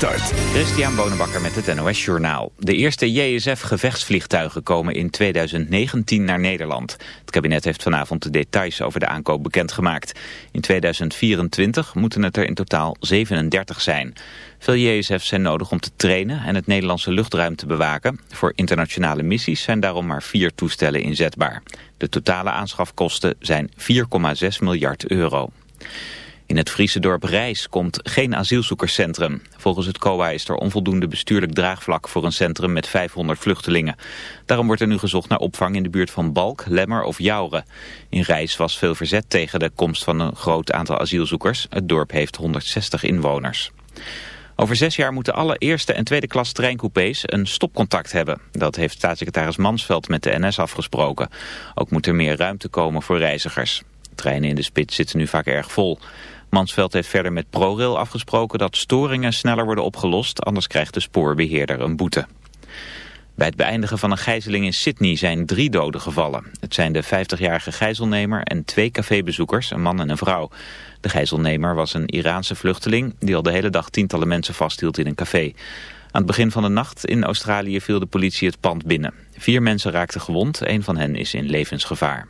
Start. Christian Bonenbakker met het NOS Journaal. De eerste JSF-gevechtsvliegtuigen komen in 2019 naar Nederland. Het kabinet heeft vanavond de details over de aankoop bekendgemaakt. In 2024 moeten het er in totaal 37 zijn. Veel JSF's zijn nodig om te trainen en het Nederlandse luchtruim te bewaken. Voor internationale missies zijn daarom maar vier toestellen inzetbaar. De totale aanschafkosten zijn 4,6 miljard euro. In het Friese dorp Rijs komt geen asielzoekerscentrum. Volgens het COA is er onvoldoende bestuurlijk draagvlak voor een centrum met 500 vluchtelingen. Daarom wordt er nu gezocht naar opvang in de buurt van Balk, Lemmer of Jouren. In Rijs was veel verzet tegen de komst van een groot aantal asielzoekers. Het dorp heeft 160 inwoners. Over zes jaar moeten alle eerste en tweede klas treincoupés een stopcontact hebben. Dat heeft staatssecretaris Mansveld met de NS afgesproken. Ook moet er meer ruimte komen voor reizigers. Treinen in de spits zitten nu vaak erg vol. Mansveld heeft verder met ProRail afgesproken dat storingen sneller worden opgelost, anders krijgt de spoorbeheerder een boete. Bij het beëindigen van een gijzeling in Sydney zijn drie doden gevallen. Het zijn de 50-jarige gijzelnemer en twee cafébezoekers, een man en een vrouw. De gijzelnemer was een Iraanse vluchteling die al de hele dag tientallen mensen vasthield in een café. Aan het begin van de nacht in Australië viel de politie het pand binnen. Vier mensen raakten gewond, een van hen is in levensgevaar.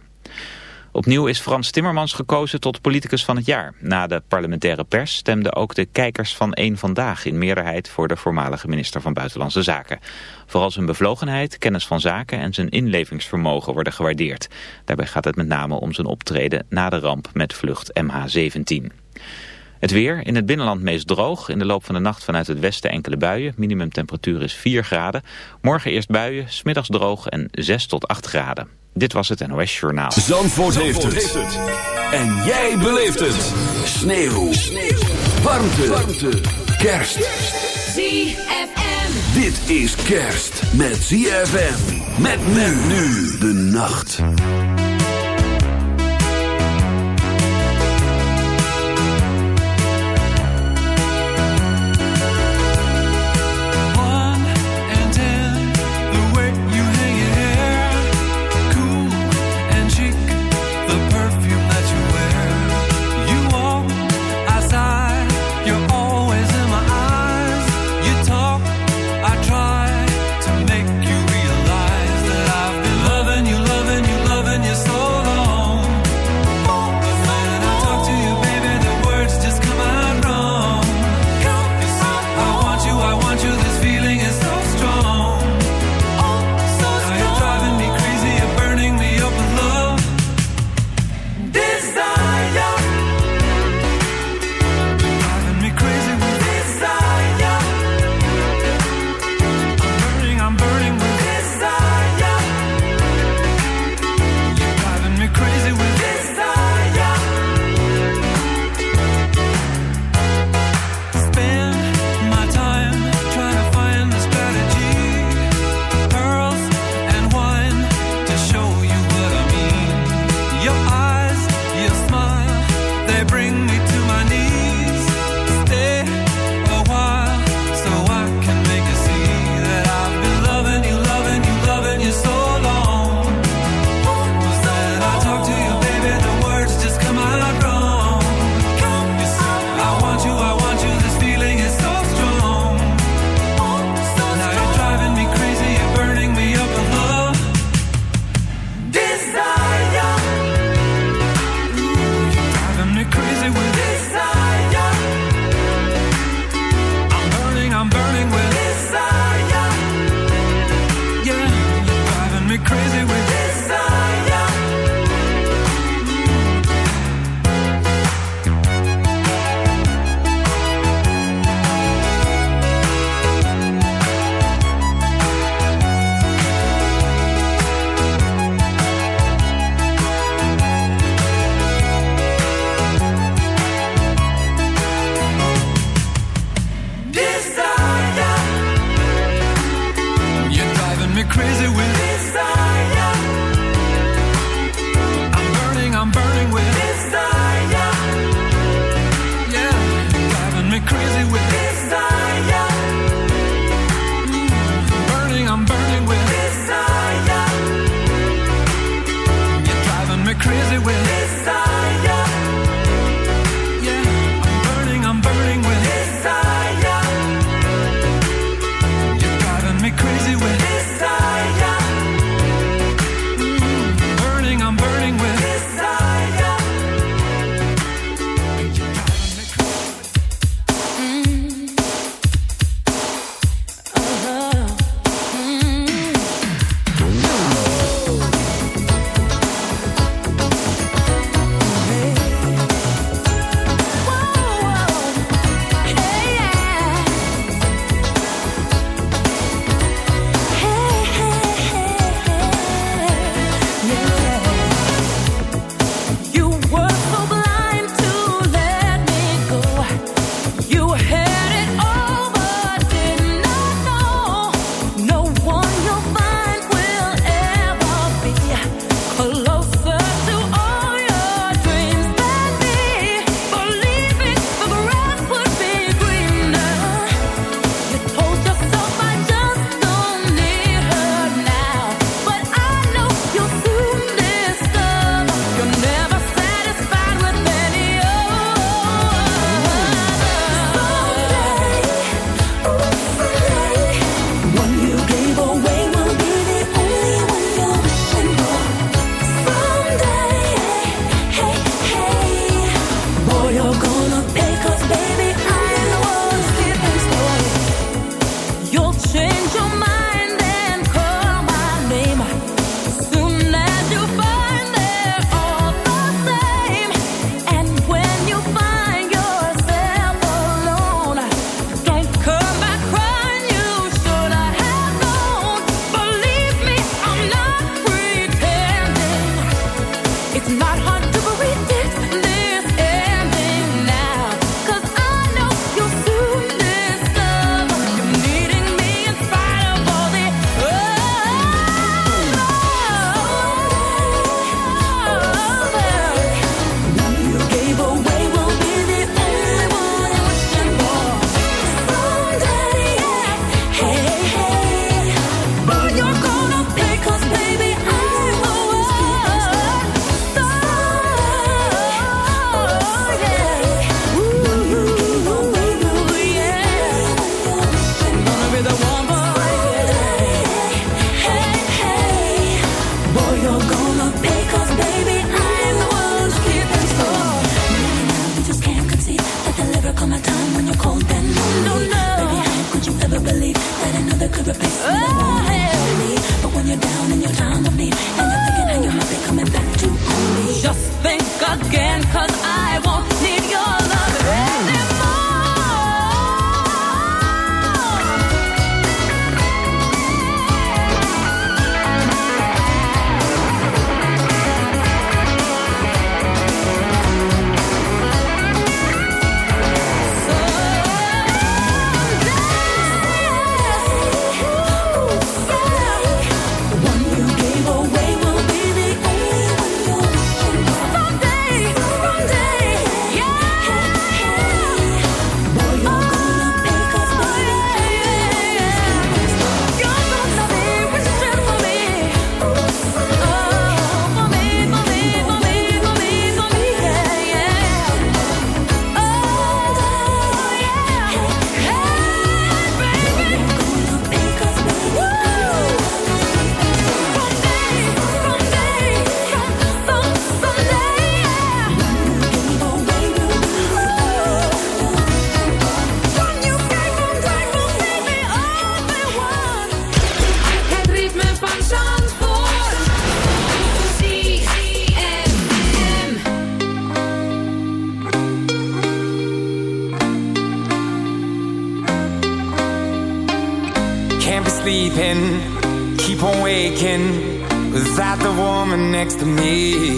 Opnieuw is Frans Timmermans gekozen tot politicus van het jaar. Na de parlementaire pers stemden ook de kijkers van één Vandaag in meerderheid voor de voormalige minister van Buitenlandse Zaken. Vooral zijn bevlogenheid, kennis van zaken en zijn inlevingsvermogen worden gewaardeerd. Daarbij gaat het met name om zijn optreden na de ramp met vlucht MH17. Het weer, in het binnenland meest droog. In de loop van de nacht vanuit het westen enkele buien. Minimumtemperatuur is 4 graden. Morgen eerst buien, smiddags droog en 6 tot 8 graden. Dit was het NOS Journaal. Zandvoort, Zandvoort heeft, het. En jij beleeft het. Sneeuw. Sneeuw. Warmte. Warmte. Kerst. ZFM. Dit is kerst met ZFM. Met men nu de nacht.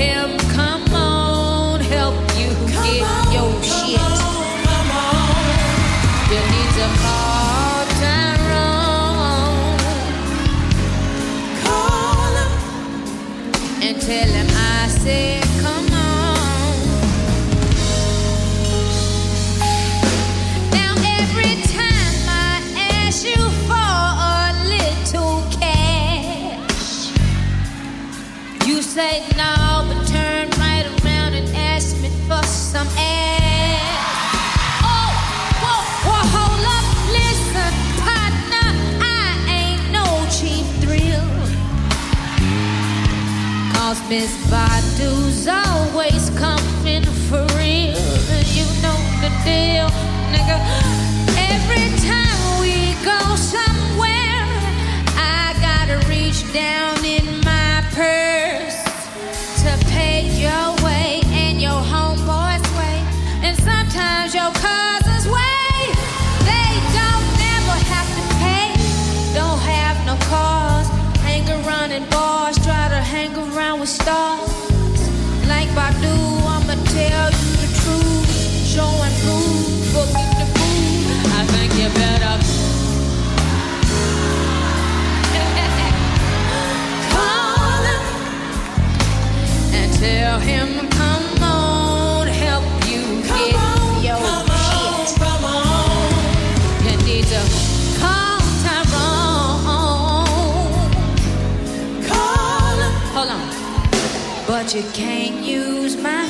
him. you can't use my